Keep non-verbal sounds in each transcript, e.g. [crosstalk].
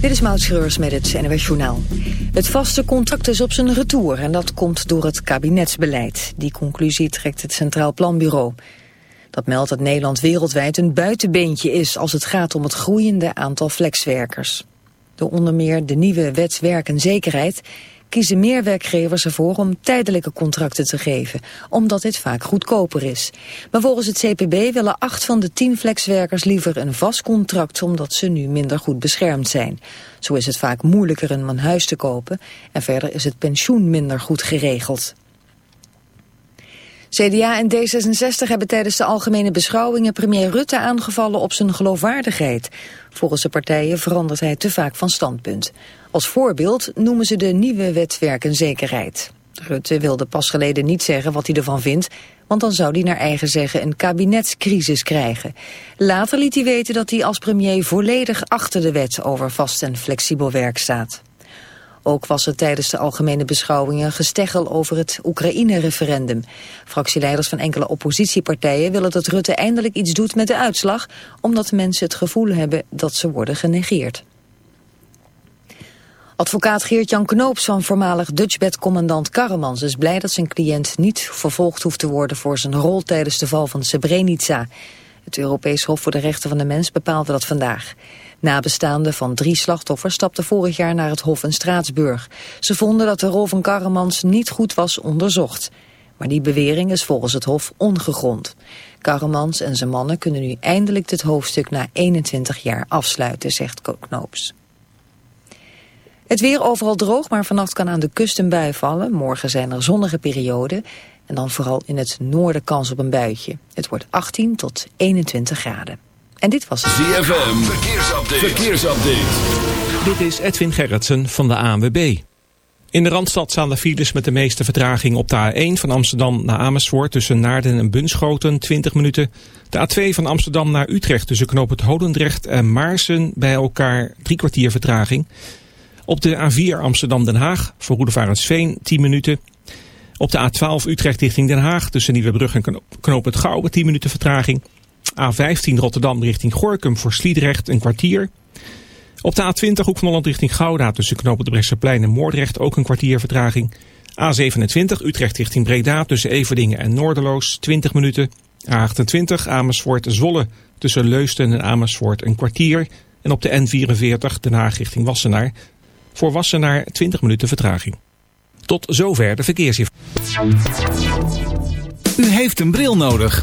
Dit is Maud Schreurs met het NWS Journaal. Het vaste contract is op zijn retour en dat komt door het kabinetsbeleid. Die conclusie trekt het Centraal Planbureau. Dat meldt dat Nederland wereldwijd een buitenbeentje is... als het gaat om het groeiende aantal flexwerkers. Door onder meer de nieuwe wet werk en zekerheid kiezen meer werkgevers ervoor om tijdelijke contracten te geven, omdat dit vaak goedkoper is. Maar volgens het CPB willen acht van de tien flexwerkers liever een vast contract, omdat ze nu minder goed beschermd zijn. Zo is het vaak moeilijker een huis te kopen en verder is het pensioen minder goed geregeld. CDA en D66 hebben tijdens de algemene beschouwingen premier Rutte aangevallen op zijn geloofwaardigheid. Volgens de partijen verandert hij te vaak van standpunt. Als voorbeeld noemen ze de nieuwe wet zekerheid. Rutte wilde pas geleden niet zeggen wat hij ervan vindt, want dan zou hij naar eigen zeggen een kabinetscrisis krijgen. Later liet hij weten dat hij als premier volledig achter de wet over vast en flexibel werk staat. Ook was er tijdens de algemene beschouwingen gesteggel over het Oekraïne-referendum. Fractieleiders van enkele oppositiepartijen willen dat Rutte eindelijk iets doet met de uitslag, omdat mensen het gevoel hebben dat ze worden genegeerd. Advocaat Geert-Jan Knoops van voormalig Dutchbed-commandant Karremans is blij dat zijn cliënt niet vervolgd hoeft te worden voor zijn rol tijdens de val van Srebrenica. Het Europees Hof voor de Rechten van de Mens bepaalde dat vandaag. Nabestaanden van drie slachtoffers stapten vorig jaar naar het Hof in Straatsburg. Ze vonden dat de rol van Karremans niet goed was onderzocht. Maar die bewering is volgens het Hof ongegrond. Karremans en zijn mannen kunnen nu eindelijk dit hoofdstuk na 21 jaar afsluiten, zegt Knoops. Het weer overal droog, maar vannacht kan aan de kust een bui vallen. Morgen zijn er zonnige perioden. En dan vooral in het noorden kans op een buitje. Het wordt 18 tot 21 graden. En dit was het. ZFM, verkeersupdate. verkeersupdate. Dit is Edwin Gerritsen van de ANWB. In de Randstad staan de files met de meeste vertraging op de A1 van Amsterdam naar Amersfoort... tussen Naarden en Bunschoten, 20 minuten. De A2 van Amsterdam naar Utrecht tussen Knoop het Holendrecht en Maarsen... bij elkaar drie kwartier vertraging. Op de A4 Amsterdam-Den Haag voor Roedevarensveen 10 minuten. Op de A12 Utrecht richting Den Haag tussen Nieuwebrug en Knoop het Gouwen 10 minuten vertraging. A15 Rotterdam richting Gorkum voor Sliedrecht een kwartier. Op de A20 Hoek van Holland richting Gouda tussen het Bresseplein en Moordrecht ook een kwartier vertraging. A27 Utrecht richting Breda tussen Everdingen en Noorderloos 20 minuten. A28 Amersfoort Zwolle tussen Leusden en Amersfoort een kwartier. En op de N44 Den Haag richting Wassenaar voor Wassenaar 20 minuten vertraging. Tot zover de verkeersinformatie. U heeft een bril nodig.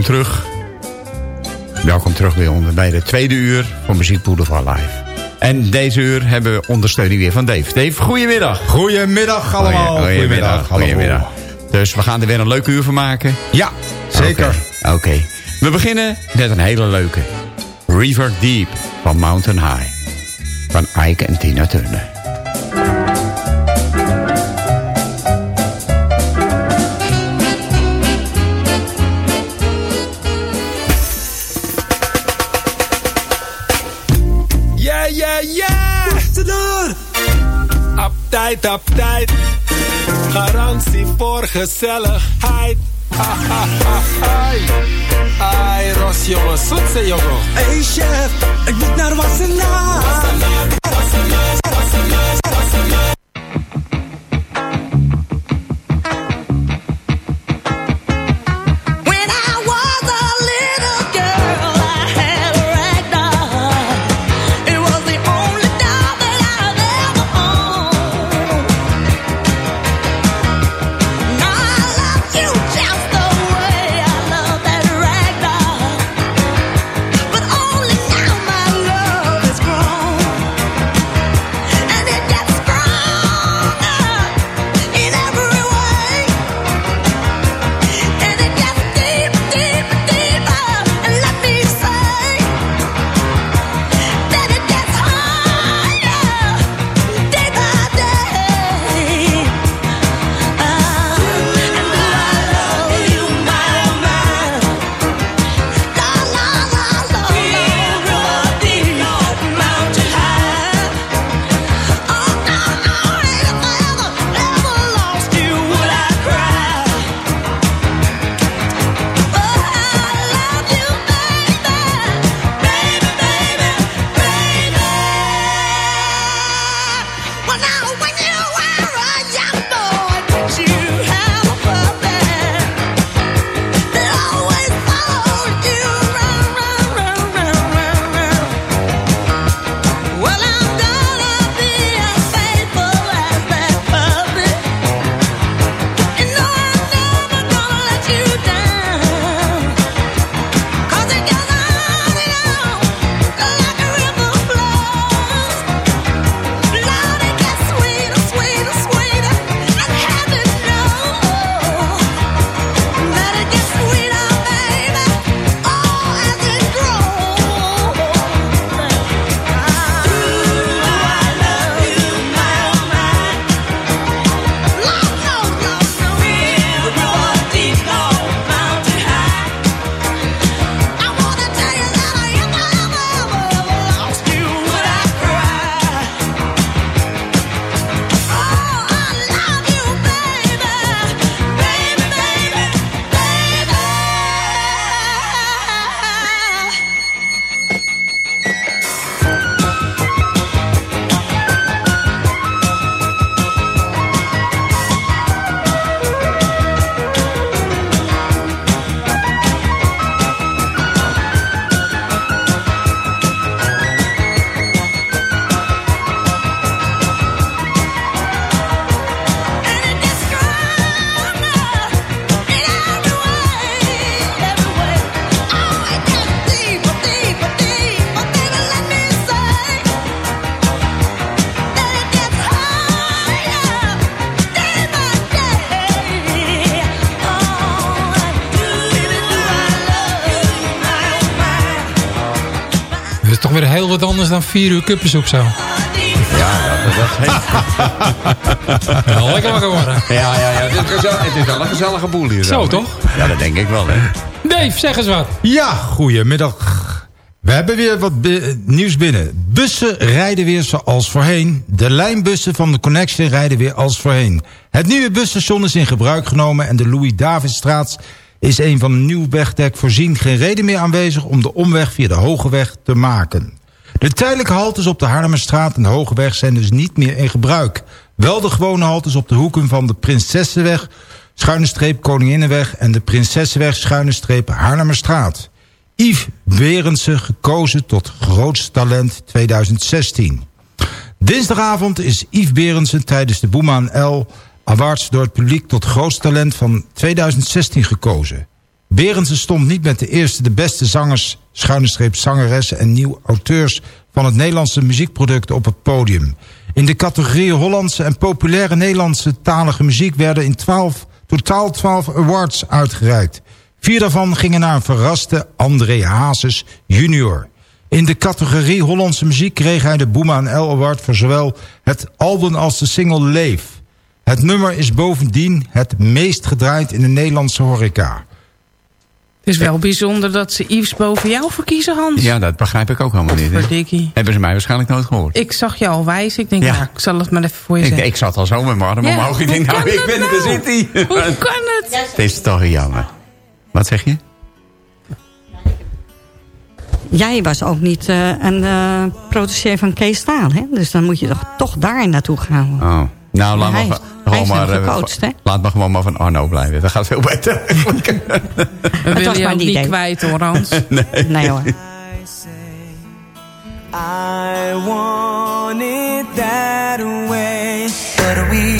Welkom terug. Welkom terug bij ons bij de tweede uur van Muziek Boulevard Live. En deze uur hebben we ondersteuning weer van Dave. Dave, goedemiddag. Goedemiddag allemaal. Goeie- Goedemiddag. Goedemiddag. Dus we gaan er weer een leuk uur van maken. Ja, zeker. Oké. Oké. We beginnen met een hele leuke. River Deep van Mountain High. Van Ike en Tina Turner. Uptight, uptight. Garantie voor gezelligheid. Ha, ha, ha, hai. Ai, Ros, jongen, zoetse, jongen. Hey chef, ik moet naar Wassenaar. When dan vier uur kuppensoep zo. Ja, dat, dat heeft... [laughs] Ja, lekker wakker worden. Ja, ja, ja. Het is, gezellig, het is wel een gezellige boel hier. Zo, toch? Ja, dat denk ik wel, hè. Dave, zeg eens wat. Ja, goedemiddag. We hebben weer wat nieuws binnen. Bussen rijden weer zoals voorheen. De lijnbussen van de Connection rijden weer als voorheen. Het nieuwe busstation is in gebruik genomen... en de Louis-Davidstraat is een van een nieuw wegdek voorzien... geen reden meer aanwezig om de omweg via de Hogeweg te maken. De tijdelijke haltes op de Haarlemmerstraat en de Hogeweg zijn dus niet meer in gebruik. Wel de gewone haltes op de hoeken van de Prinsessenweg... schuine streep Koninginnenweg en de Prinsessenweg schuine streep Haarlemmerstraat. Yves Berendsen gekozen tot grootste talent 2016. Dinsdagavond is Yves Berendsen tijdens de Boeman L Awards door het publiek tot grootste talent van 2016 gekozen. Berendsen stond niet met de eerste de beste zangers, schuine streep zangeressen en nieuw auteurs van het Nederlandse muziekproduct op het podium. In de categorie Hollandse en populaire Nederlandse talige muziek werden in 12, totaal 12 awards uitgereikt. Vier daarvan gingen naar een verraste André Hazes junior. In de categorie Hollandse muziek kreeg hij de Boema en El Award... voor zowel het album als de single Leef. Het nummer is bovendien het meest gedraaid in de Nederlandse horeca. Het is wel bijzonder dat ze Yves boven jou verkiezen, Hans. Ja, dat begrijp ik ook helemaal niet. hè. Hebben ze mij waarschijnlijk nooit gehoord. Ik zag je al wijzen. Ik denk, Ja. ja. ik zal het maar even voor je Ik, zeggen. ik zat al zo met mijn arm Ja, omhoog. Ik denk, nou, ik ben er, nou? zit hij. Hoe kan het? Het is toch jammer. Wat zeg je? Jij was ook niet eh, een eh protégé van Kees Staal, hè? Dus dan moet je toch, toch daar naartoe gaan. Oh. Nou, laat hij gewoon maar, eh, gecoacht, laat me gewoon maar van Arno blijven. Dat gaat veel beter. [laughs] We willen je maar niet idee. kwijt hoor, Hans. [laughs] nee. Nee hoor. I want it that way, but we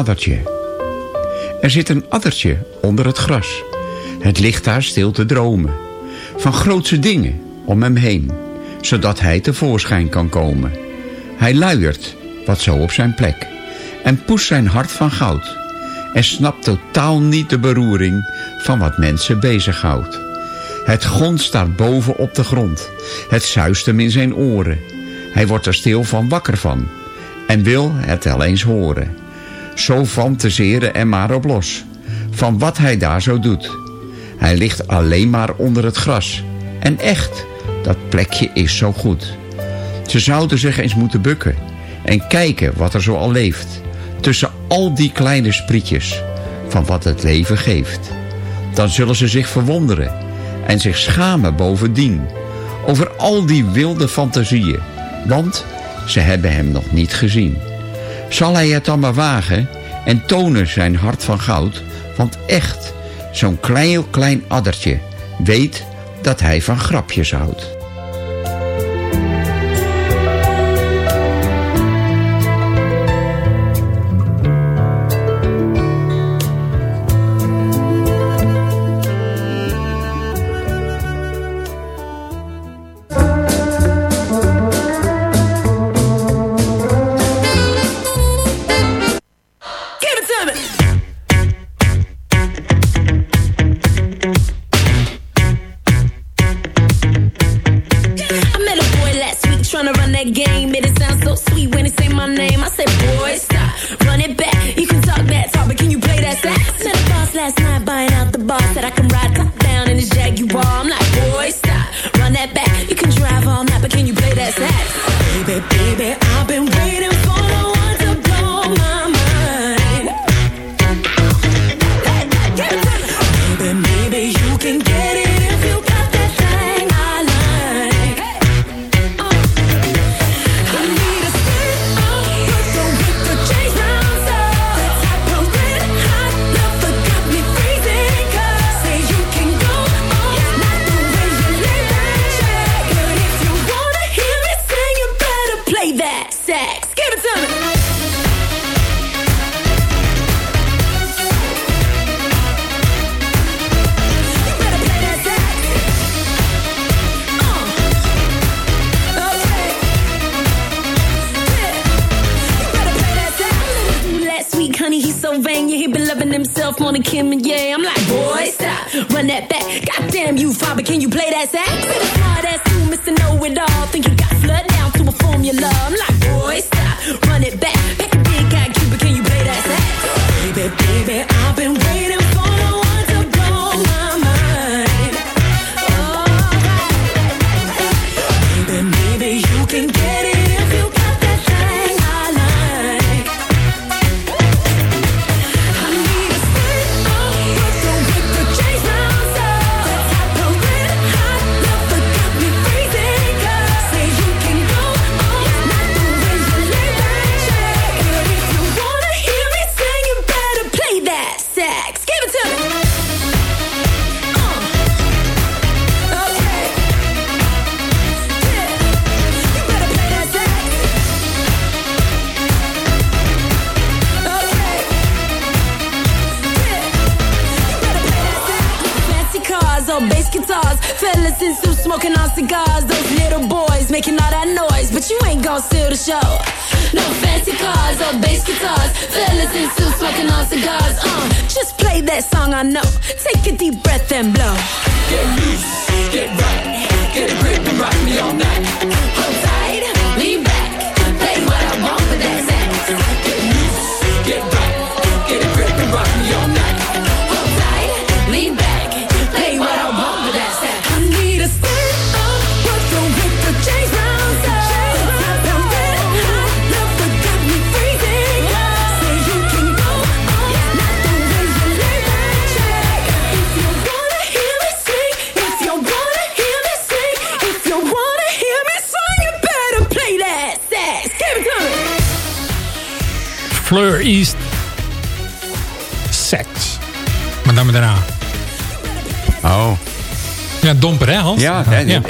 addertje. Er zit een addertje onder het gras. Het ligt daar stil te dromen. Van grootse dingen om hem heen. Zodat hij tevoorschijn kan komen. Hij luiert, wat zo op zijn plek. En poest zijn hart van goud. En snapt totaal niet de beroering van wat mensen bezighoudt. Het gonst daar boven op de grond. Het zuist hem in zijn oren. Hij wordt er stil van wakker van. En wil het wel eens horen. Zo fantaseren er maar op los. Van wat hij daar zo doet. Hij ligt alleen maar onder het gras. En echt, dat plekje is zo goed. Ze zouden zich eens moeten bukken. En kijken wat er zo al leeft. Tussen al die kleine sprietjes. Van wat het leven geeft. Dan zullen ze zich verwonderen. En zich schamen bovendien. Over al die wilde fantasieën. Want ze hebben hem nog niet gezien. Zal hij het dan maar wagen en tonen zijn hart van goud? Want echt, zo'n klein, klein addertje weet dat hij van grapjes houdt.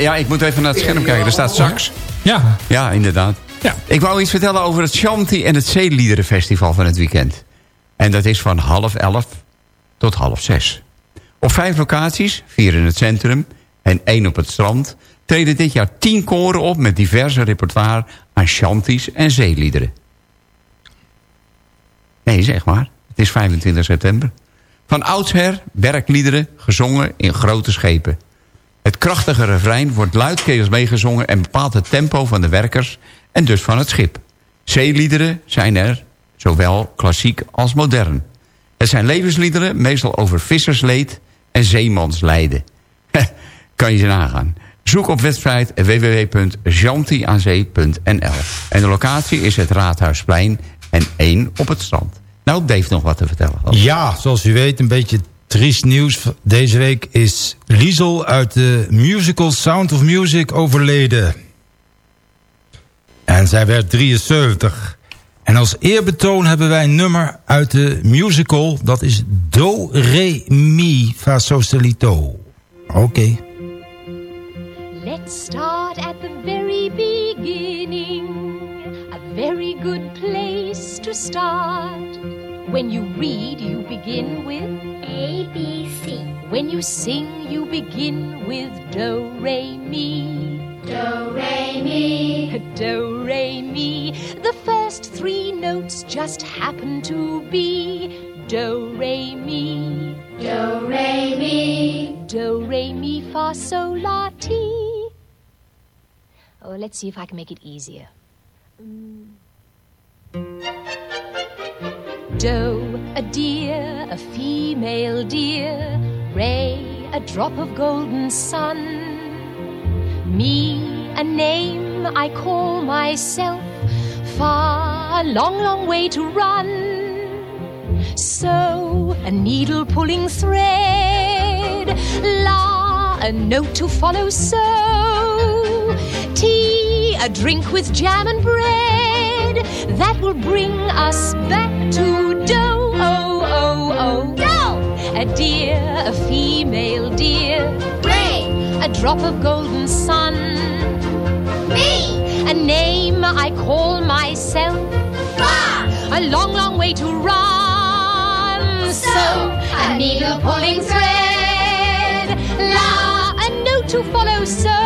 Ja, ik moet even naar het scherm kijken. Er staat sax. Ja. Ja, inderdaad. Ja. Ik wou iets vertellen over het Shanti en het Zeeliederenfestival van het weekend. En dat is van half elf tot half zes. Op vijf locaties, vier in het centrum en één op het strand... treden dit jaar tien koren op met diverse repertoire aan shanties en zeeliederen. Nee, zeg maar. Het is 25 september. Van oudsher werkliederen gezongen in grote schepen. Het krachtige refrein wordt luidkeels meegezongen... en bepaalt het tempo van de werkers en dus van het schip. Zeeliederen zijn er, zowel klassiek als modern. Het zijn levensliederen, meestal over vissersleed en zeemanslijden. kan je ze nagaan. Zoek op website www.jantiazee.nl En de locatie is het Raadhuisplein en één op het strand. Nou, Dave nog wat te vertellen. Ja, zoals u weet, een beetje triest nieuws. Deze week is Liesel uit de musical Sound of Music overleden. En zij werd 73. En als eerbetoon hebben wij een nummer uit de musical. Dat is Do, Re, Mi, Fa, Sol. Oké. Let's start at the very beginning. A very good place to start. When you read, you begin with A, B, C. When you sing, you begin with Do, Re, Mi. Do, Re, Mi. Do, Re, Mi. The first three notes just happen to be Do, Re, Mi. Do, Re, Mi. Do, Re, Mi, Fa, Sol, La, Ti. Oh, let's see if I can make it easier. Mm. Doe, a deer, a female deer, Ray, a drop of golden sun. Me, a name I call myself, far, a long, long way to run. So, a needle pulling thread, la, a note to follow, so, tea, a drink with jam and bread, that will bring us back to dough, oh, oh, oh, dough, a deer, a female deer, Ray, a drop of golden sun, me, a name I call myself, far, a long, long way to run. So, a needle pulling thread, la, a note to follow. So,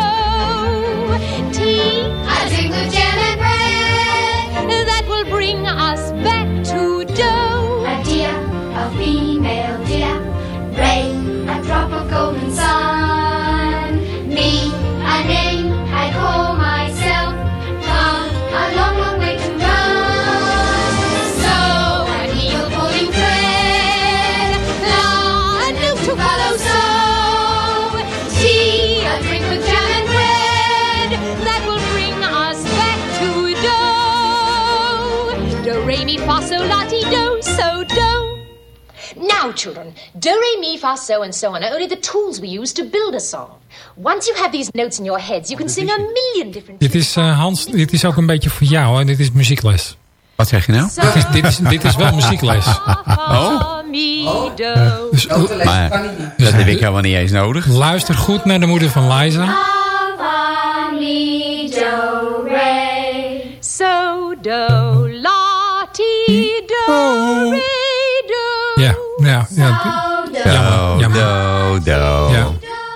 tea, a drink with jam and bread, that will bring us back to dough. A deer, a female deer, Ray, a drop of golden sun. Children, do, re, mi, fa, so, and so on are only the tools we use to build a song. Once you have these notes in your heads, you can sing a million different Dit is, eh, Hans, dit is ook een beetje voor jou. Hè? Dit is muziekles. Wat zeg je nou? Dit is, dit is, dit is wel muziekles. Oh? Mi, do. Dus, Maar dat heb ik helemaal niet eens nodig. luister goed naar de moeder van Liza. Fa, mi, do, re. So, do, Ja, ja, ja. Jammer, jammer. Do, do. Ja.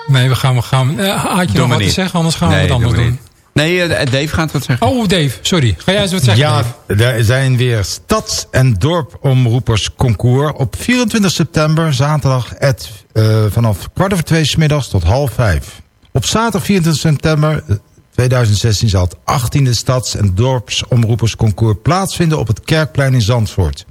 Nee, we gaan... We gaan eh, had je Doe nog wat te zeggen? Anders gaan we wat anders doen. Nee, eh, Dave gaat wat zeggen. Oh, Dave. Sorry. Ga jij eens wat zeggen, Ja, Dave? er zijn weer stads- en dorpomroepersconcours. Op 24 september, zaterdag, het, eh, vanaf kwart over twee 's middags tot half vijf. Op zaterdag 24 september eh, 2016 zal het 18e stads- en dorpsomroepersconcours plaatsvinden op het Kerkplein in Zandvoort.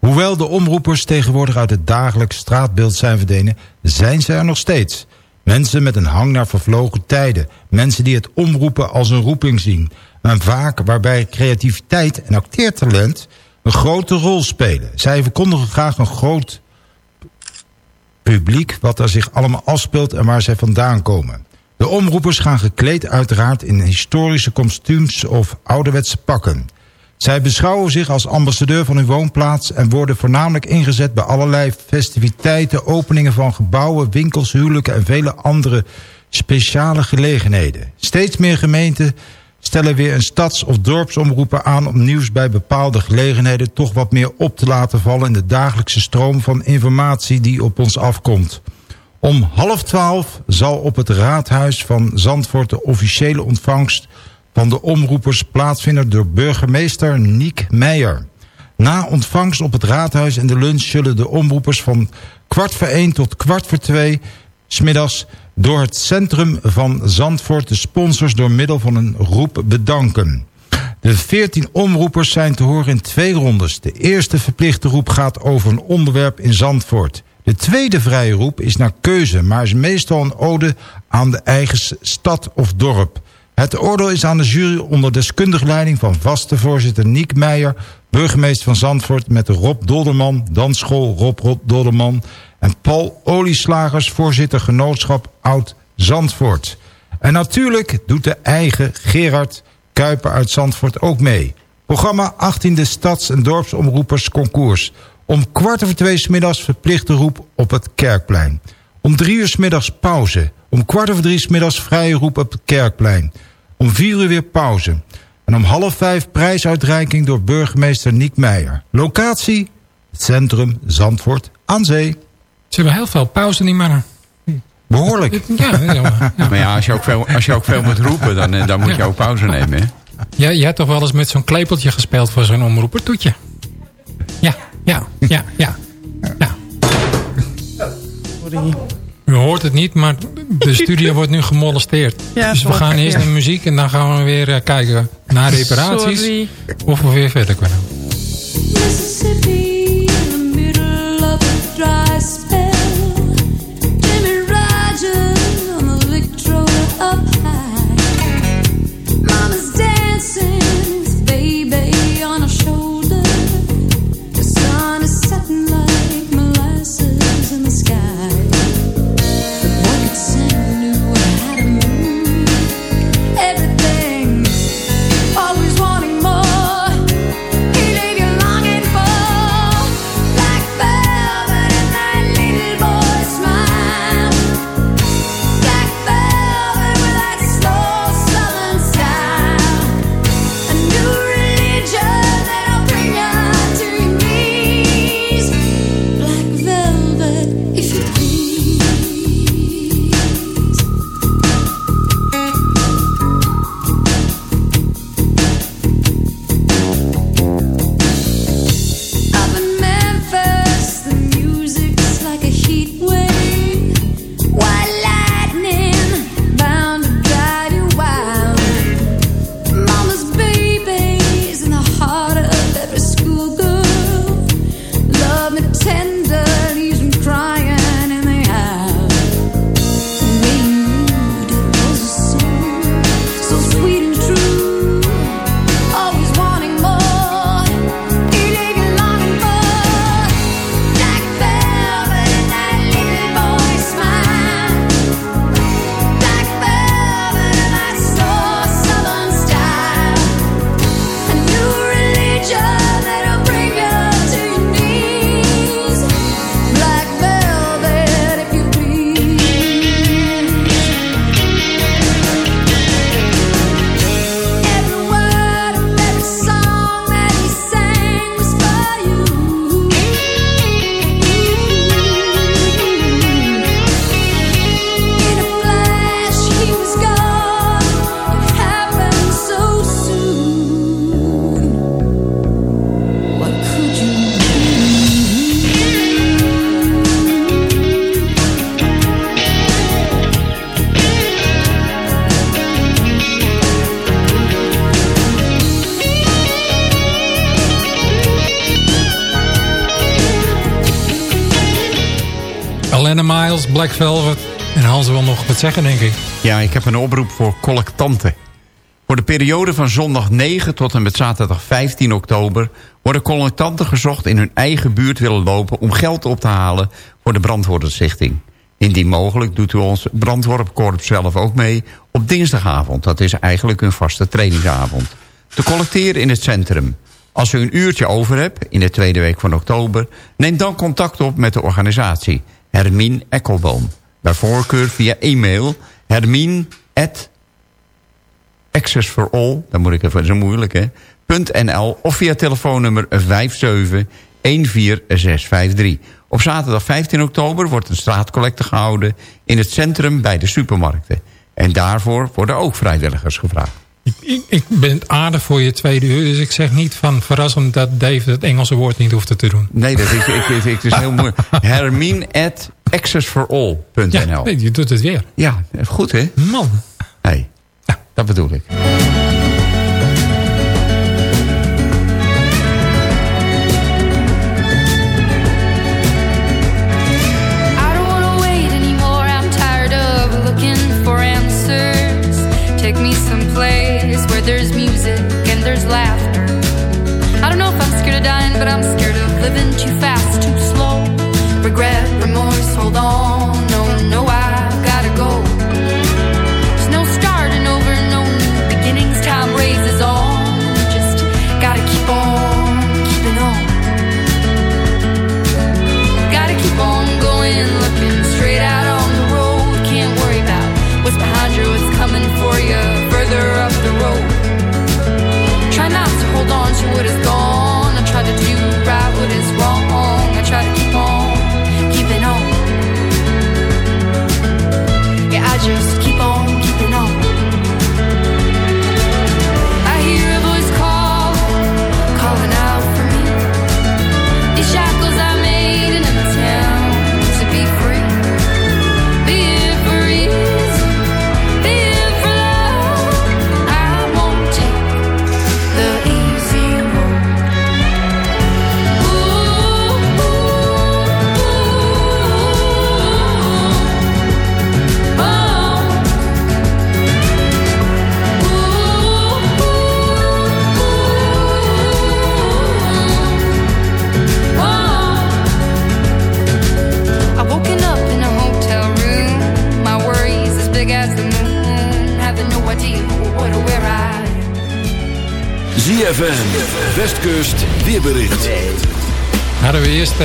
Hoewel de omroepers tegenwoordig uit het dagelijks straatbeeld zijn verdwenen, zijn ze er nog steeds. Mensen met een hang naar vervlogen tijden. Mensen die het omroepen als een roeping zien. En vaak waarbij creativiteit en acteertalent een grote rol spelen. Zij verkondigen graag een groot publiek wat er zich allemaal afspeelt en waar zij vandaan komen. De omroepers gaan gekleed uiteraard in historische kostuums of ouderwetse pakken. Zij beschouwen zich als ambassadeur van hun woonplaats... en worden voornamelijk ingezet bij allerlei festiviteiten... openingen van gebouwen, winkels, huwelijken... en vele andere speciale gelegenheden. Steeds meer gemeenten stellen weer een stads- of dorpsomroepen aan... om nieuws bij bepaalde gelegenheden toch wat meer op te laten vallen... in de dagelijkse stroom van informatie die op ons afkomt. Om half twaalf zal op het raadhuis van Zandvoort de officiële ontvangst van de omroepers plaatsvinden door burgemeester Niek Meijer. Na ontvangst op het raadhuis en de lunch zullen de omroepers van kwart voor één tot kwart voor twee smiddags door het centrum van Zandvoort de sponsors door middel van een roep bedanken. De 14 omroepers zijn te horen in twee rondes. De eerste verplichte roep gaat over een onderwerp in Zandvoort. De tweede vrije roep is naar keuze, maar is meestal een ode aan de eigen stad of dorp. Het oordeel is aan de jury onder deskundige leiding van vaste voorzitter Niek Meijer... burgemeester van Zandvoort met Rob Dolderman, dansschool Rob Rod Dolderman... en Paul Olieslagers, voorzitter genootschap Oud Zandvoort. En natuurlijk doet de eigen Gerard Kuiper uit Zandvoort ook mee. Programma 18e Stads- en Dorpsomroepers Concours. Om kwart over twee 's middags verplichte roep op het Kerkplein. Om drie uur 's middags pauze. Om kwart over drie 's middags vrije roep op het Kerkplein. Om vier uur weer pauze. En om half vijf prijsuitreiking door burgemeester Niek Meijer. Locatie, het centrum Zandvoort aan zee. Ze hebben heel veel pauze, die mannen. Behoorlijk. Ja, ja, ja. Maar ja, als je ook veel, als je ook veel moet roepen, dan, eh, dan moet je ook pauze nemen. Hè? Ja, jij hebt toch wel eens met zo'n klepeltje gespeeld voor zo'n omroepertoetje? Ja, ja, ja, ja. ja. Je hoort het niet, maar de studio wordt nu gemolesteerd. [laughs] Ja, dus we gaan eerst naar muziek en dan gaan we weer eh, kijken naar reparaties. Of we weer verder kunnen. Mississippi, in the middle of dry. Miles, Black Velvet. En Hans wil nog wat zeggen, denk ik. Ja, ik heb een oproep voor collectanten. Voor de periode van zondag 9 tot en met zaterdag 15 oktober... worden collectanten gezocht in hun eigen buurt willen lopen... om geld op te halen voor de brandwoordenstichting. Indien mogelijk doet u ons brandworpkorps zelf ook mee op dinsdagavond. Dat is eigenlijk een vaste trainingsavond. Te collecteren in het centrum. Als u een uurtje over hebt in de tweede week van oktober... neem dan contact op met de organisatie Hermine Ekkelboom. Bij voorkeur via e-mail hermine Access for All, dan moet ik even, zo moeilijk hè, .nl of via telefoonnummer 57 Op zaterdag 15 oktober wordt een straatcollecte gehouden in het centrum bij de supermarkten. En daarvoor worden ook vrijwilligers gevraagd. Ik, ik, ben aardig voor je tweede uur, dus ik zeg niet van verrassend dat Dave het Engelse woord niet hoeft te doen. Nee, dat is, ik, ik, ik, het is heel moeilijk. [laughs] Hermine at accessforall.nl Ja, je doet het weer. Ja, goed hè? Man. Hey, dat bedoel ik. Living too fast,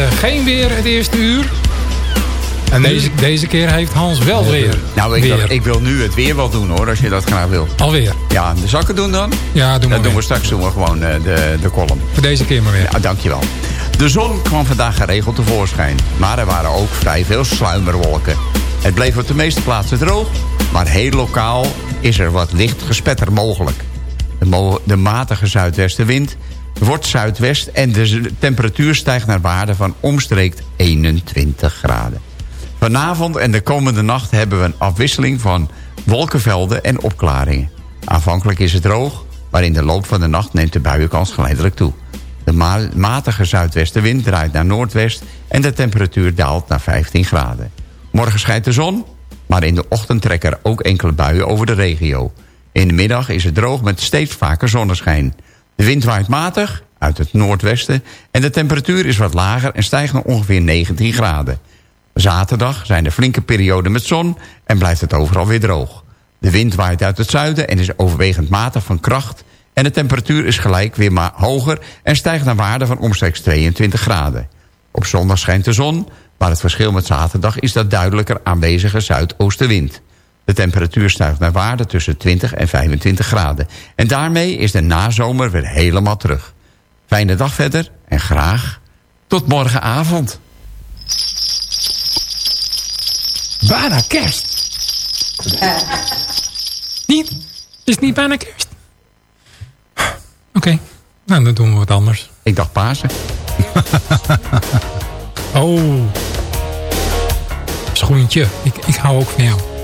geen weer het eerste uur. En deze, deze keer heeft Hans wel weer. Nou, ik, weer. ik wil nu het weer wel doen hoor, als je dat graag wil. Alweer? Ja, de zakken doen dan? Ja, doen we Dat doen we straks doen we gewoon eh, de, de column. Voor deze keer maar weer. Ja, dankjewel. De zon kwam vandaag geregeld tevoorschijn. Maar er waren ook vrij veel sluimerwolken. Het bleef op de meeste plaatsen droog. Maar heel lokaal is er wat licht gespetter mogelijk. De, mo- de matige zuidwestenwind wordt zuidwest... en de temperatuur stijgt naar waarde van omstreeks 21 graden. Vanavond en de komende nacht hebben we een afwisseling van wolkenvelden en opklaringen. Aanvankelijk is het droog, maar in de loop van de nacht neemt de buienkans geleidelijk toe. De ma- matige zuidwestenwind draait naar noordwest en de temperatuur daalt naar 15 graden. Morgen schijnt de zon, maar in de ochtend trekken er ook enkele buien over de regio. In de middag is het droog met steeds vaker zonneschijn. De wind waait matig uit het noordwesten en de temperatuur is wat lager en stijgt naar ongeveer 19 graden. Zaterdag zijn er flinke perioden met zon en blijft het overal weer droog. De wind waait uit het zuiden en is overwegend matig van kracht... en de temperatuur is gelijk weer maar hoger... en stijgt naar waarde van omstreeks 22 graden. Op zondag schijnt de zon, maar het verschil met zaterdag... is dat duidelijker aanwezige zuidoostenwind. De temperatuur stijgt naar waarde tussen 20 en 25 graden. En daarmee is de nazomer weer helemaal terug. Fijne dag verder en graag tot morgenavond. Bijna kerst. [laughs] Niet? Is het niet bijna kerst? [sighs] Oké, nou dan doen we wat anders. Ik dacht Pasen. [laughs] oh. Schoentje, ik, ik hou ook van jou.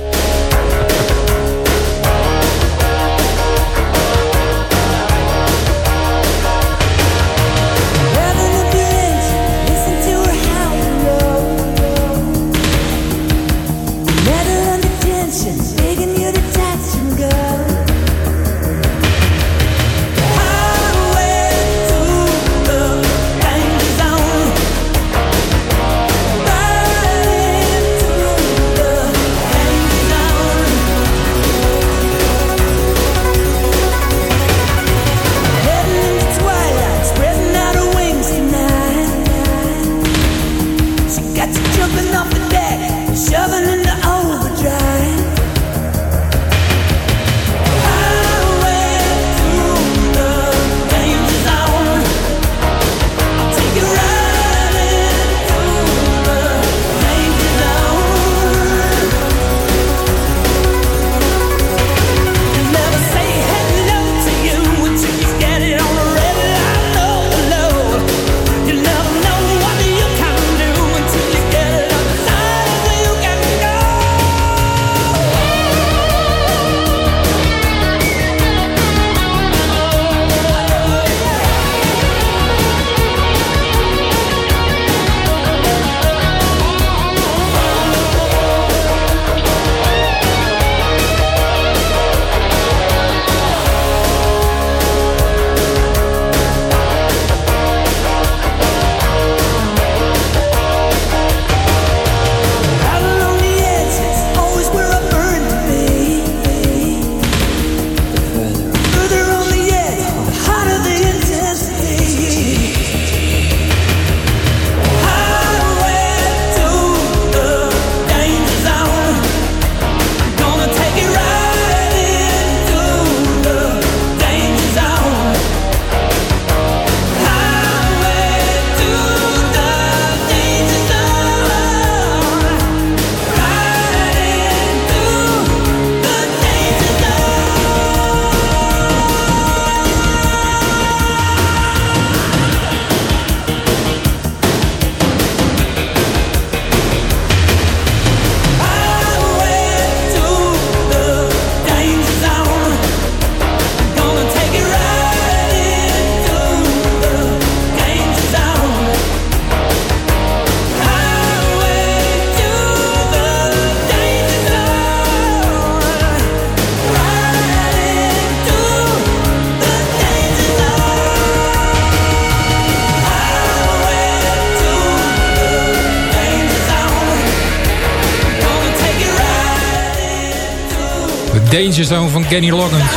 Danger Zone van Kenny Loggins.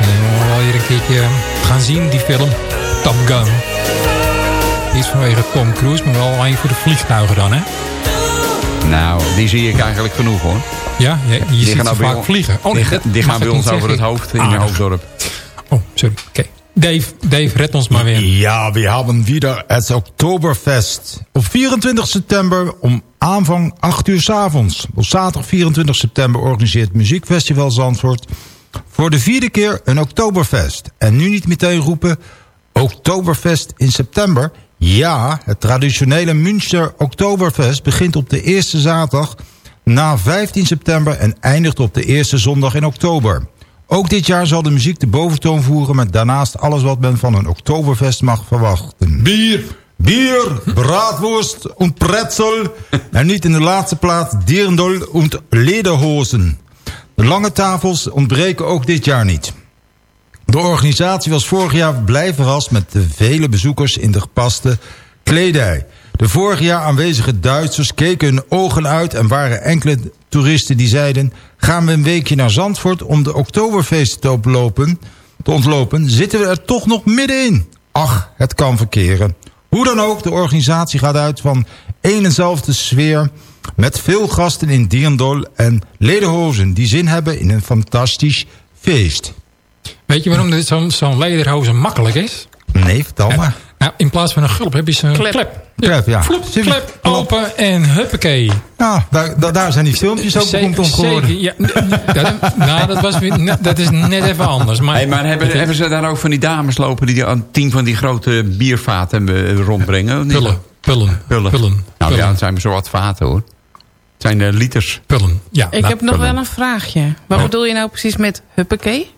Dan hoor je hier een keertje gaan zien, die film Top Gun. Niet vanwege Tom Cruise, maar wel alleen voor de vliegtuigen dan, hè? Nou, die zie ik eigenlijk genoeg hoor. Ja, je, je Die ziet gaan ze nou vaak on- vliegen. Oh, die, gaan bij ons over het hoofd in je Aardig. hoofddorp. Oh, sorry. Oké. Dave, Dave, red ons maar weer. Ja, we hebben wieder het Oktoberfest. Op 24 september om aanvang 8 uur s avonds. Op zaterdag 24 september organiseert Muziekfestival Zandvoort... voor de vierde keer een Oktoberfest. En nu niet meteen roepen... Oktoberfest in september. Ja, het traditionele Münster Oktoberfest begint op de eerste zaterdag... na 15 september en eindigt op de eerste zondag in oktober. Ook dit jaar zal de muziek de boventoon voeren... met daarnaast alles wat men van een Oktoberfest mag verwachten. Bier! Bier, braadworst en pretzel. En niet in de laatste plaats dirndl en lederhozen. De lange tafels ontbreken ook dit jaar niet. De organisatie was vorig jaar blij verrast met de vele bezoekers in de gepaste kledij. De vorig jaar aanwezige Duitsers keken hun ogen uit en waren enkele toeristen die zeiden... gaan we een weekje naar Zandvoort om de Oktoberfeest te ontlopen, te ontlopen zitten we er toch nog middenin. Ach, het kan verkeren. Hoe dan ook, de organisatie gaat uit van één enzelfde sfeer... met veel gasten in Dierendol en Lederhozen... die zin hebben in een fantastisch feest. Weet je waarom zo'n zo'n lederhozen makkelijk is? Nee, vertel maar. Nou, in plaats van een gulp heb je zo'n Klep. klep. Klep, ja. Vloep, klep, open en huppakee. Ja, daar, daar, daar zijn die filmpjes ook Zeker- rondom geworden. zeker, ja. dat, nou, dat, was dat is net even anders. Maar, Hey, maar hebben, hebben ze daar ook van die dames lopen... die aan tien van die grote biervaten eh, rondbrengen? Pullen, pullen, Pullen. pullen, Nou ja, het zijn zo wat vaten hoor. Het zijn eh, liters. Pullen, ja. Ik heb nog wel een vraagje. Wat bedoel je nou precies met huppakee?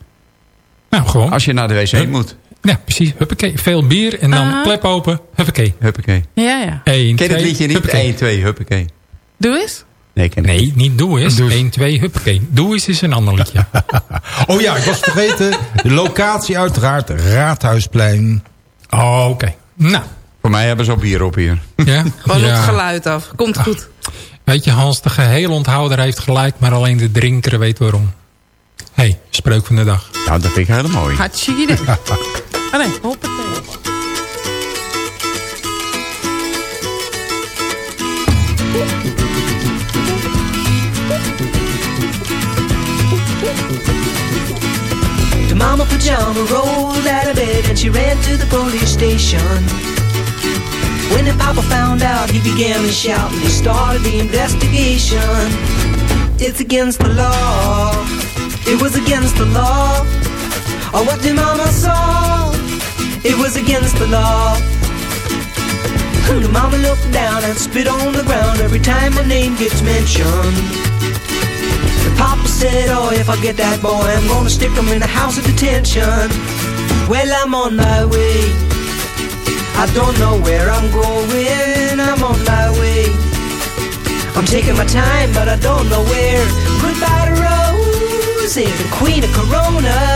Nou, gewoon. Als je naar de wc moet. Ja, precies. Huppakee. Veel bier en dan Ah. klep open. Huppakee. Huppakee. Ja, ja. 1, Ken je dat liedje niet? 1, 2, huppakee. Doe eens. Nee, Nee, niet. doe eens. 1, 2, huppakee. Doe eens is een ander liedje. [laughs] Oh ja, ik was vergeten. De locatie uiteraard Raadhuisplein. Oh, oké. Nou, Voor mij hebben ze al bier op hier. ja. [laughs] Gewoon ja. het geluid af. Komt goed. Weet je, Hans, de gehele onthouder heeft gelijk, maar alleen de drinker weet waarom. Hé, hey, spreuk van de dag. Nou, dat vind ik heel mooi. Hartstikke idee. [laughs] Oh nee, hoppatee. The mama pajama rolled out of bed and she ran to the police station. When the papa found out, he began to shout and he started the investigation. It's against the law. It was against the law. Oh, what the mama saw. It was against the law. The mama looked down and spit on the ground every time my name gets mentioned. The papa said, oh, if I get that boy, I'm gonna stick him in the house of detention. Well, I'm on my way. I don't know where I'm going. I'm on my way. I'm taking my time, but I don't know where. Goodbye to Rose, the queen of Corona.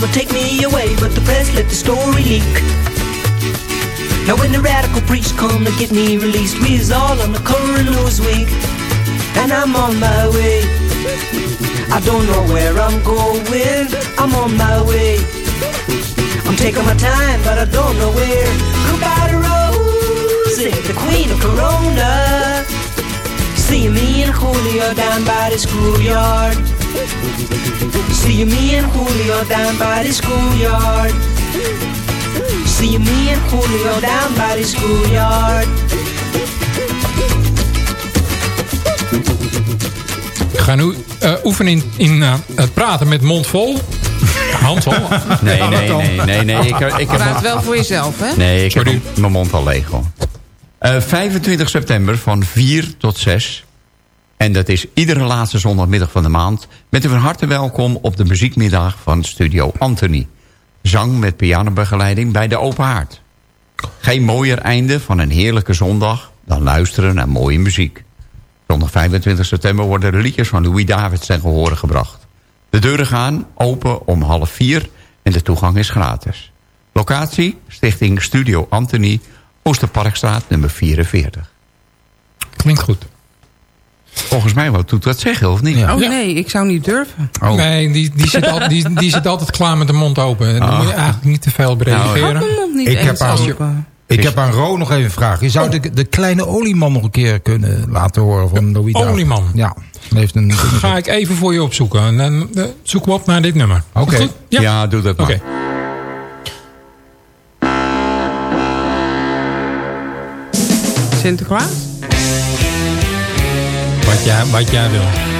Gonna take me away, but the press let the story leak. Now when the radical priest come to get me released, we is all on the news week, and I'm on my way. I don't know where I'm going, I'm on my way. I'm taking my time, but I don't know where. Goodbye to Rosie, the queen of Corona. See me and Julio down by the schoolyard. See me and Julio down by the schoolyard. See me and Julio down by the schoolyard. Ik ga nu eh, oefenen in, in eh, het praten met mond vol. [laughs] Hans al. Nee, Ja, nee, nee, kan. nee, nee. Ik, ik heb Praat wel voor jezelf, hè? Nee, ik heb mijn mond al leeg hoor. Eh, 25 september van 4 tot 6 En dat is iedere laatste zondagmiddag van de maand... met u van harte welkom op de muziekmiddag van Studio Anthony. Zang met pianobegeleiding bij de Open Haard. Geen mooier einde van een heerlijke zondag... dan luisteren naar mooie muziek. Zondag 25 september worden de liedjes van Louis Davids ten gehore gebracht. De deuren gaan open om half vier en de toegang is gratis. Locatie, Stichting Studio Anthony, Oosterparkstraat nummer 44. Klinkt goed. Volgens mij wat doet dat zeggen, of niet? Oh nee, ik zou niet durven. Oh. Nee, die, die, zit al, die, die zit altijd klaar met de mond open. Dan Ah. moet je eigenlijk niet te veel op reageren. Mijn mond niet Ik heb, eens als je- aan, ik heb aan Ro nog even een vraag. Je zou de, de kleine olieman nog een keer kunnen laten horen van Louis Davids. Olieman? Ja. Heeft een, Ga ik even voor je opzoeken. En dan eh, zoeken we op naar dit nummer. Oké. Ja. doe dat maar. Oké. Sinterklaas? Jij, wat jij wil.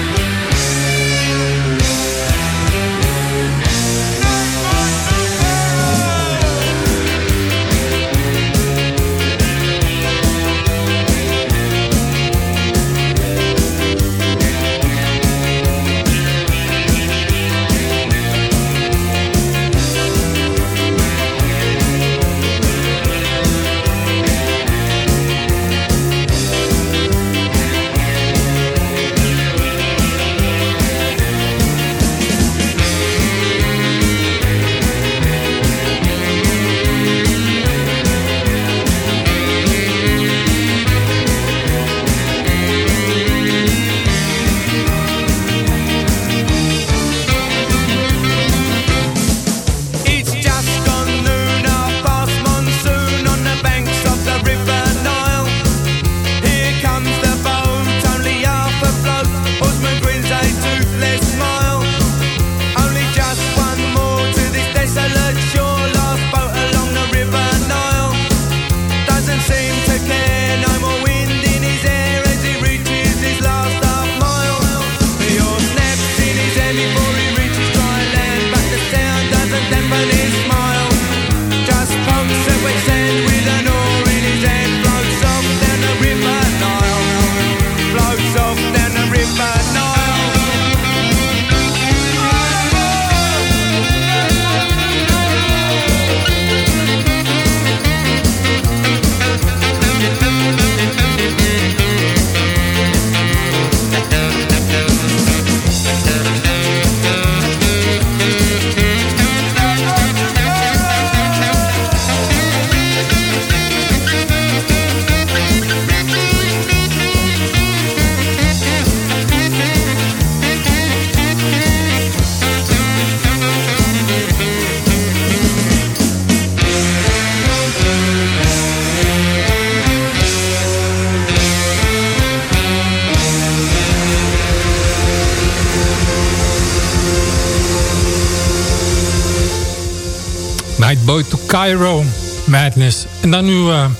Dan nu eh,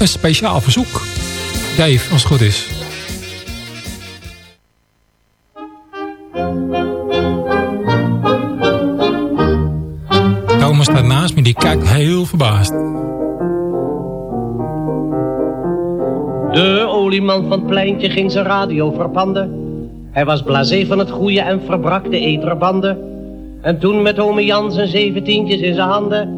een speciaal verzoek. Dave, als het goed is. Thomas staat naast me, die kijkt heel verbaasd. De olieman van het pleintje ging zijn radio verpanden. Hij was blasé van het goede en verbrak de eterbanden. En toen met ome Jan zijn zeventientjes in zijn handen...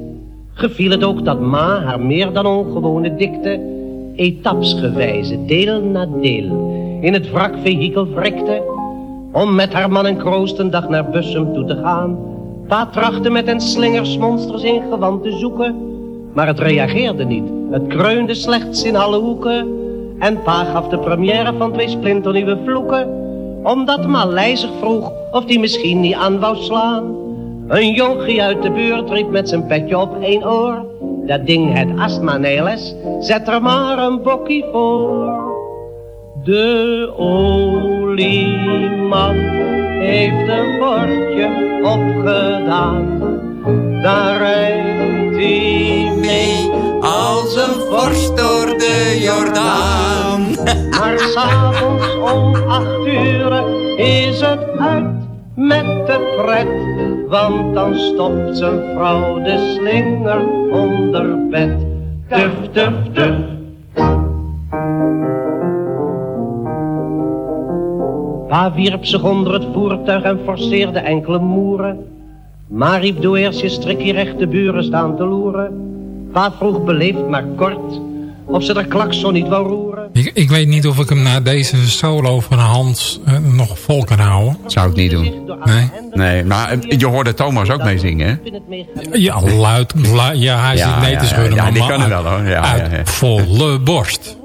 geviel het ook dat ma haar meer dan ongewone dikte, etapsgewijze, deel na deel, in het wrakvehikel wrikte, om met haar man en kroost een dag naar Bussum toe te gaan. Pa trachtte met een slingersmonsters in gewand te zoeken, maar het reageerde niet. Het kreunde slechts in alle hoeken. En pa gaf de première van twee splinternieuwe vloeken. Omdat Malij zich vroeg of die misschien niet aan wou slaan. Een jonkie uit de buurt riep met zijn petje op één oor. Dat ding het astma neles, zet er maar een bokkie voor. De olieman heeft een bordje opgedaan. Daar rijdt hij mee als een vorst door de Jordaan. [laughs] Maar s'avonds om acht uur is het uit met de pret. Want dan stopt zijn vrouw de slinger onder bed. Tuf, tuf, tuf. Pa wierp zich onder het voertuig en forceerde enkele moeren. Maar riep doe eerst je strikje recht de buren staan te loeren. Pa vroeg beleefd maar kort of ze de klakson niet wou roeren. Ik, ik weet niet of ik hem na deze solo van Hans eh, nog vol kan houden. Zou ik niet doen. Nee? Nee, maar eh, je hoorde Thomas ook mee zingen, hè? Ja, luid. lu- ja, hij Ja, zit nee ja, te schudden. ja, maar die kan het wel, hoor. Ja, uit ja, ja. volle borst.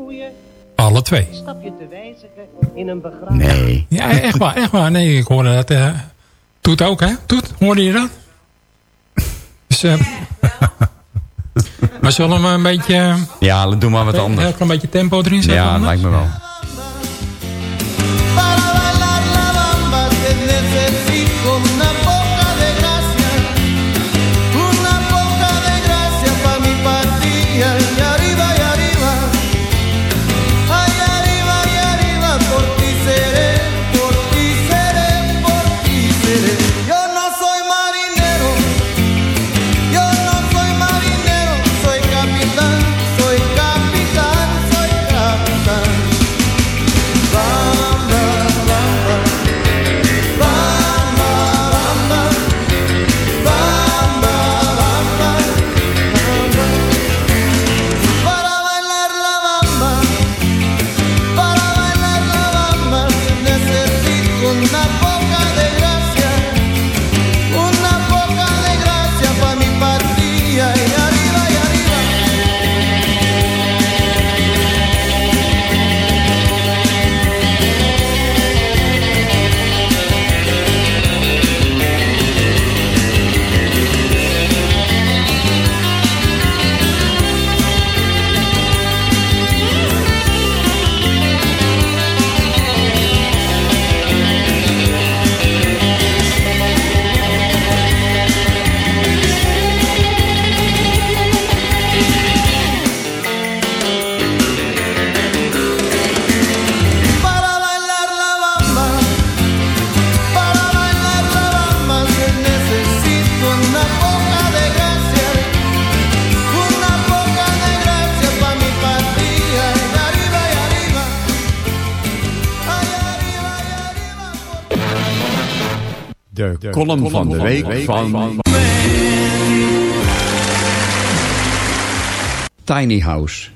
Alle twee. Stapje te wijzigen in een begrafenis. Nee. Ja, echt waar, echt waar. Nee, ik hoorde dat. eh Toet ook, hè? Toet, hoorde je dat? Dus, [laughs] maar zullen we een beetje... Ja, doe maar wat Een anders. heel klein beetje tempo erin zetten? Ja, lijkt me wel. De column van de week van... Tiny House.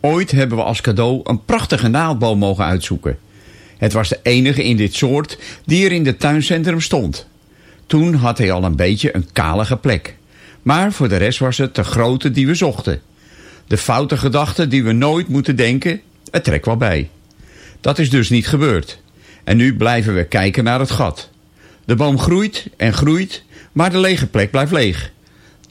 Ooit hebben we als cadeau een prachtige naaldboom mogen uitzoeken. Het was de enige in dit soort die er in het tuincentrum stond. Toen had hij al een beetje een kalige plek. Maar voor de rest was het de grote die we zochten. De foute gedachte die we nooit moeten denken, het trekt wel bij. Dat is dus niet gebeurd. En nu blijven we kijken naar het gat. De boom groeit en groeit, maar de lege plek blijft leeg.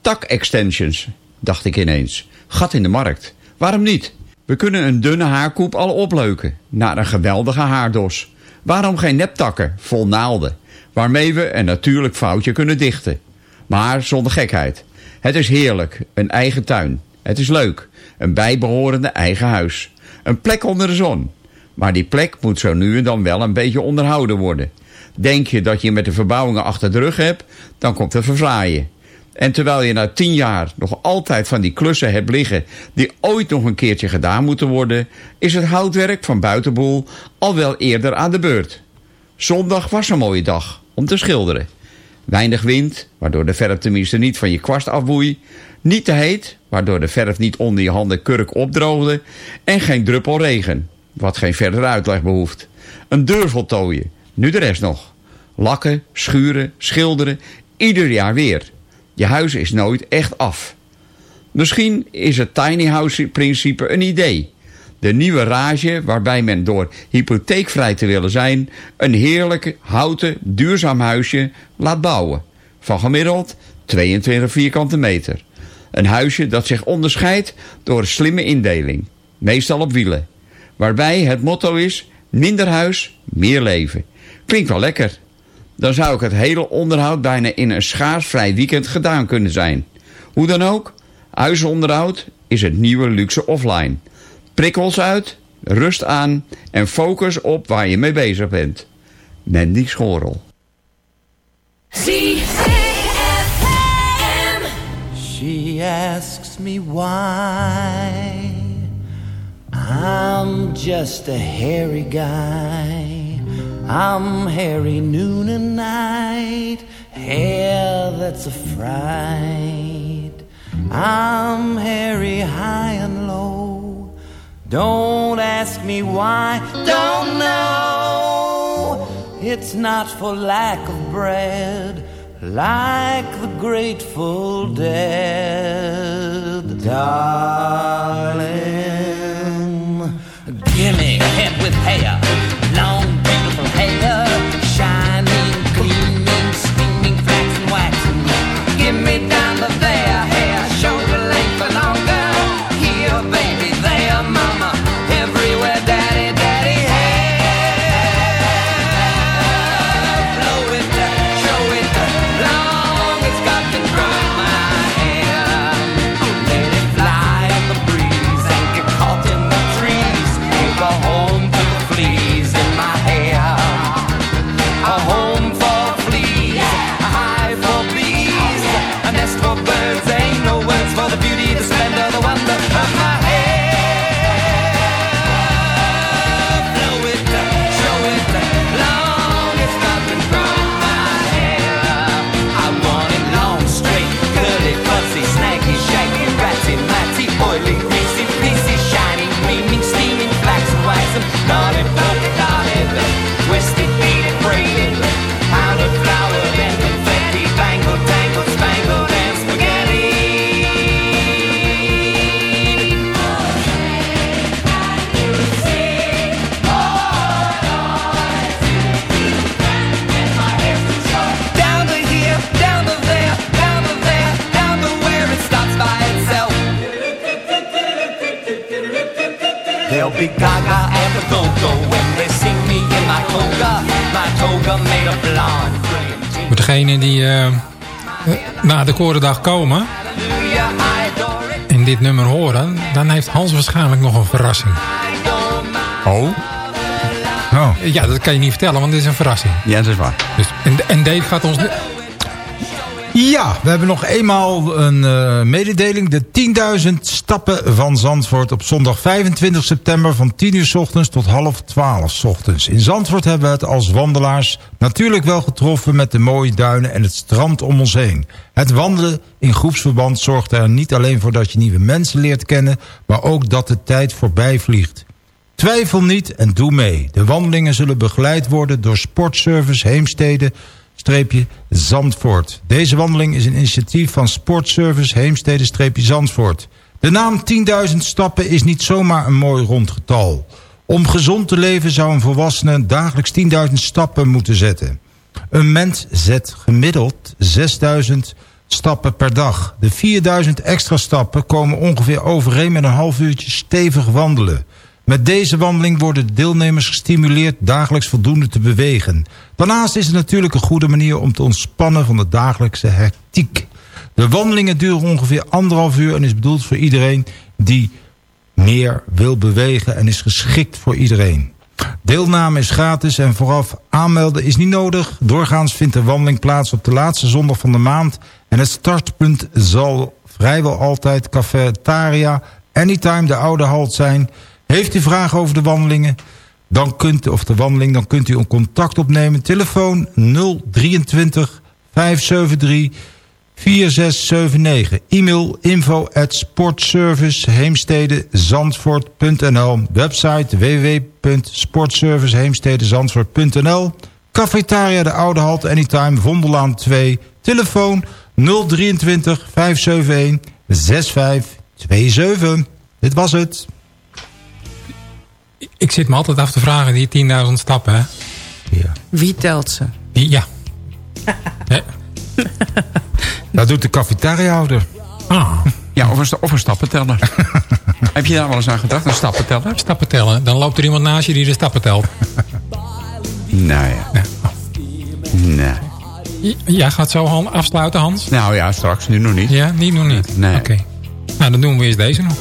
Tak-extensions, dacht ik ineens. Gat in de markt. Waarom niet? We kunnen een dunne haarkoep al opleuken naar een geweldige haardos. Waarom geen neptakken vol naalden, waarmee we een natuurlijk foutje kunnen dichten? Maar zonder gekheid. Het is heerlijk, een eigen tuin. Het is leuk, een bijbehorende eigen huis. Een plek onder de zon. Maar die plek moet zo nu en dan wel een beetje onderhouden worden. Denk je dat je met de verbouwingen achter de rug hebt, dan komt het vervlaaien. En terwijl je na tien jaar nog altijd van die klussen hebt liggen... die ooit nog een keertje gedaan moeten worden... is het houtwerk van buitenboel al wel eerder aan de beurt. Zondag was een mooie dag om te schilderen. Weinig wind, waardoor de verf tenminste niet van je kwast afwoei. Niet te heet, waardoor de verf niet onder je handen kurk opdroogde. En geen druppel regen, wat geen verdere uitleg behoeft. Een deur voltooien, nu de rest nog. Lakken, schuren, schilderen, ieder jaar weer. Je huis is nooit echt af. Misschien is het tiny house principe een idee. De nieuwe rage waarbij men door hypotheekvrij te willen zijn... een heerlijk houten duurzaam huisje laat bouwen. Van gemiddeld 22 vierkante meter. Een huisje dat zich onderscheidt door een slimme indeling. Meestal op wielen. Waarbij het motto is, minder huis, meer leven. Klinkt wel lekker. Dan zou ik het hele onderhoud bijna in een schaarsvrij weekend gedaan kunnen zijn. Hoe dan ook, huisonderhoud is het nieuwe luxe offline. Prikkels uit, rust aan en focus op waar je mee bezig bent. Mandy Schorel. She asks me why I'm just a hairy guy. I'm hairy noon and night, hair that's a fright. I'm hairy high and low. Don't ask me why, don't know. It's not for lack of bread, like the Grateful Dead. Darling, Korendag komen en dit nummer horen... dan heeft Hans waarschijnlijk nog een verrassing. Oh? Oh. Ja, dat kan je niet vertellen, want dit is een verrassing. Ja, dat is waar. Dus, en, en Dave gaat ons... Ja, we hebben nog eenmaal een eh, mededeling. De 10.000 stappen van Zandvoort op zondag 25 september... van 10 uur s ochtends tot half 12 s ochtends. In Zandvoort hebben we het als wandelaars natuurlijk wel getroffen... met de mooie duinen en het strand om ons heen. Het wandelen in groepsverband zorgt er niet alleen voor... dat je nieuwe mensen leert kennen... maar ook dat de tijd voorbij vliegt. Twijfel niet en doe mee. De wandelingen zullen begeleid worden door Sportservice Heemstede Zandvoort. Deze wandeling is een initiatief van Sportservice Heemstede Zandvoort. De naam 10.000 stappen is niet zomaar een mooi rond getal. Om gezond te leven zou een volwassene dagelijks 10.000 stappen moeten zetten. Een mens zet gemiddeld 6.000 stappen per dag. De 4.000 extra stappen komen ongeveer overeen met een half uurtje stevig wandelen. Met deze wandeling worden de deelnemers gestimuleerd dagelijks voldoende te bewegen. Daarnaast is het natuurlijk een goede manier om te ontspannen van de dagelijkse hectiek. De wandelingen duren ongeveer anderhalf uur en is bedoeld voor iedereen die meer wil bewegen en is geschikt voor iedereen. Deelname is gratis en vooraf aanmelden is niet nodig. Doorgaans vindt de wandeling plaats op de laatste zondag van de maand. En het startpunt zal vrijwel altijd Cafetaria Anytime de Oude Halt zijn. Heeft u vragen over de wandelingen? Dan kunt, of de wandeling, dan kunt u een contact opnemen. Telefoon 023 573 4679. E-mail info at sportserviceheemstedezandvoort.nl Website www.sportserviceheemstedezandvoort.nl Cafetaria de Oude Halt Anytime Vondelaan 2. Telefoon 023 571 6527. Dit was het. Ik zit me altijd af te vragen, die 10.000 stappen, hè? Wie telt ze? Ja. [laughs] Ja. [laughs] Dat doet de cafetariahouder. Ah. Ja, of een, of een stappenteller. [laughs] Heb je daar wel eens aan gedacht, een stappenteller? Stappen tellen. Dan loopt er iemand naast je die de stappen telt. Nou ja. Nee. Jij gaat zo Han- afsluiten, Hans? Nou ja, straks, nu nog niet. Ja, niet nog niet? Nee. Oké. Nou, dan doen we eerst deze nog.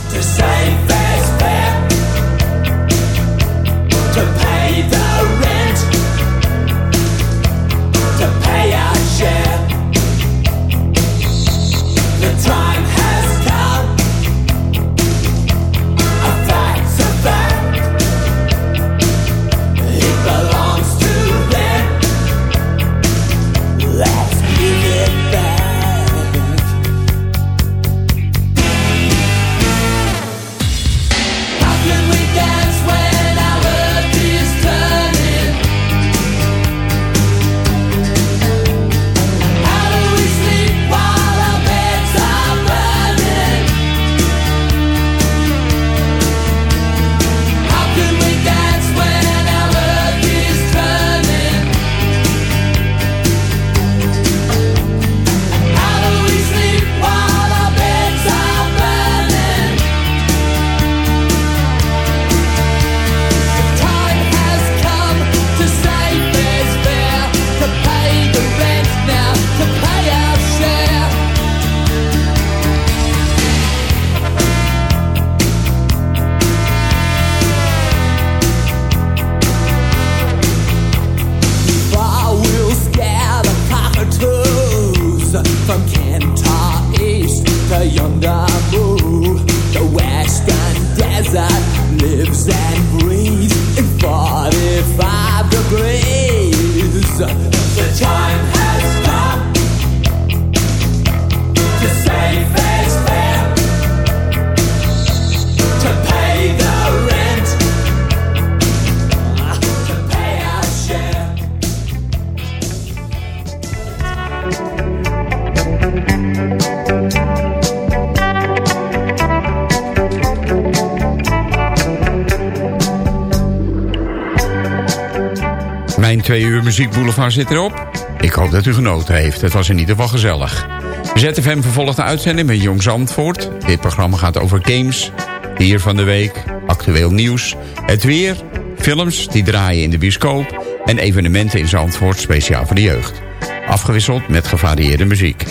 Twee uur muziekboulevard zit erop. Ik hoop dat u genoten heeft. Het was in ieder geval gezellig. ZFM vervolgt de uitzending met Jong Zandvoort. Dit programma gaat over games, dier van de week, actueel nieuws, het weer, films die draaien in de bioscoop en evenementen in Zandvoort speciaal voor de jeugd. Afgewisseld met gevarieerde muziek.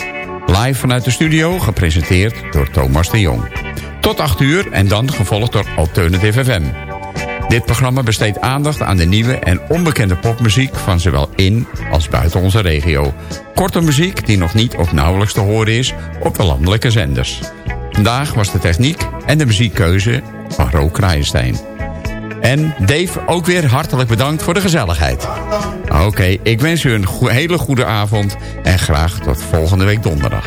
Live vanuit de studio, gepresenteerd door Thomas de Jong. Tot 8 uur en dan gevolgd door Alternative FM. Dit programma besteedt aandacht aan de nieuwe en onbekende popmuziek... van zowel in als buiten onze regio. Korte muziek die nog niet of nauwelijks te horen is op de landelijke zenders. Vandaag was de techniek en de muziekkeuze van Ro Kraaienstein. En Dave, ook weer hartelijk bedankt voor de gezelligheid. Oké, ik wens u een hele goede avond... en graag tot volgende week donderdag.